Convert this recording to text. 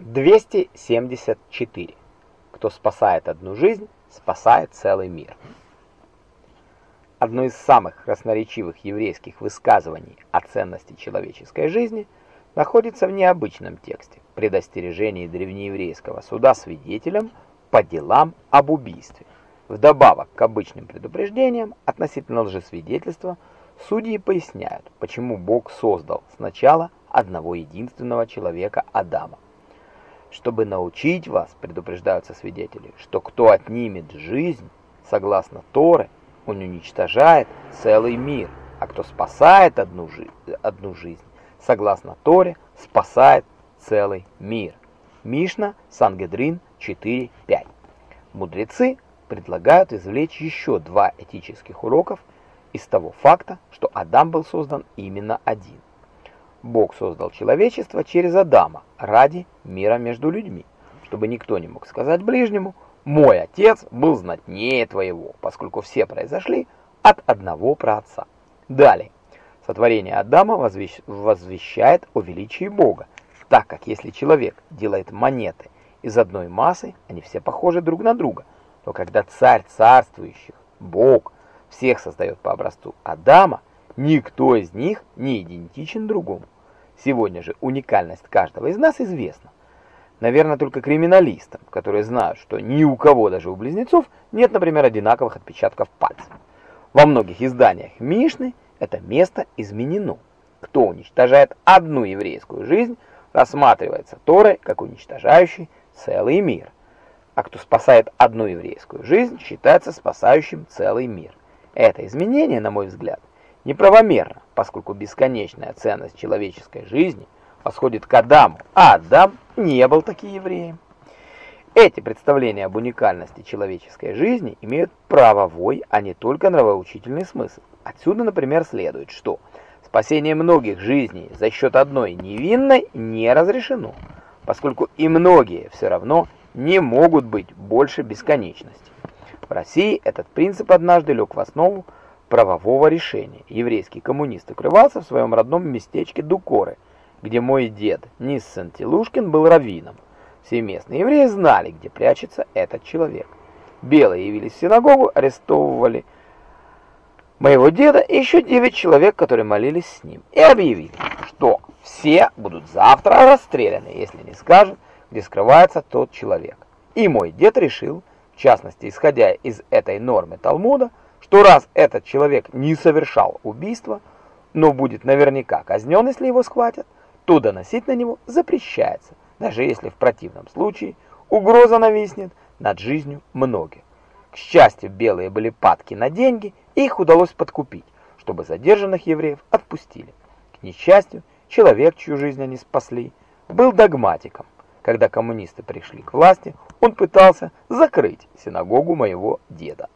274. Кто спасает одну жизнь, спасает целый мир. Одно из самых красноречивых еврейских высказываний о ценности человеческой жизни находится в необычном тексте предостережении древнееврейского суда свидетелям по делам об убийстве. Вдобавок к обычным предупреждениям относительно лжесвидетельства, судьи поясняют, почему Бог создал сначала одного единственного человека Адама чтобы научить вас, предупреждаются свидетели, что кто отнимет жизнь, согласно Торы, он уничтожает целый мир, а кто спасает одну, жи одну жизнь, согласно Торе, спасает целый мир. Мишна, Сангедрин 4.5. Мудрецы предлагают извлечь еще два этических уроков из того факта, что Адам был создан именно один. Бог создал человечество через Адама ради мира между людьми, чтобы никто не мог сказать ближнему «мой отец был знатнее твоего», поскольку все произошли от одного праотца. Далее, сотворение Адама возвещает о величии Бога, так как если человек делает монеты из одной массы, они все похожи друг на друга, то когда царь царствующих, Бог, всех создает по образцу Адама, Никто из них не идентичен другому. Сегодня же уникальность каждого из нас известна. Наверное, только криминалистам, которые знают, что ни у кого, даже у близнецов, нет, например, одинаковых отпечатков пальцев. Во многих изданиях Мишны это место изменено. Кто уничтожает одну еврейскую жизнь, рассматривается Торой как уничтожающий целый мир. А кто спасает одну еврейскую жизнь, считается спасающим целый мир. Это изменение, на мой взгляд, неправомерно, поскольку бесконечная ценность человеческой жизни восходит к Адаму, а Адам не был таким евреем. Эти представления об уникальности человеческой жизни имеют правовой, а не только нравоучительный смысл. Отсюда, например, следует, что спасение многих жизней за счет одной невинной не разрешено, поскольку и многие все равно не могут быть больше бесконечности. В России этот принцип однажды лег в основу правового решения. Еврейский коммунист укрывался в своем родном местечке Дукоры, где мой дед Ниссен Телушкин был раввином. Все местные евреи знали, где прячется этот человек. Белые явились в синагогу, арестовывали моего деда и еще девять человек, которые молились с ним, и объявили, что все будут завтра расстреляны, если не скажут, где скрывается тот человек. И мой дед решил, в частности, исходя из этой нормы Талмуда, что раз этот человек не совершал убийства, но будет наверняка казнен, если его схватят, то доносить на него запрещается, даже если в противном случае угроза нависнет над жизнью многих. К счастью, белые были падки на деньги, и их удалось подкупить, чтобы задержанных евреев отпустили. К несчастью, человек, чью жизнь они спасли, был догматиком. Когда коммунисты пришли к власти, он пытался закрыть синагогу моего деда.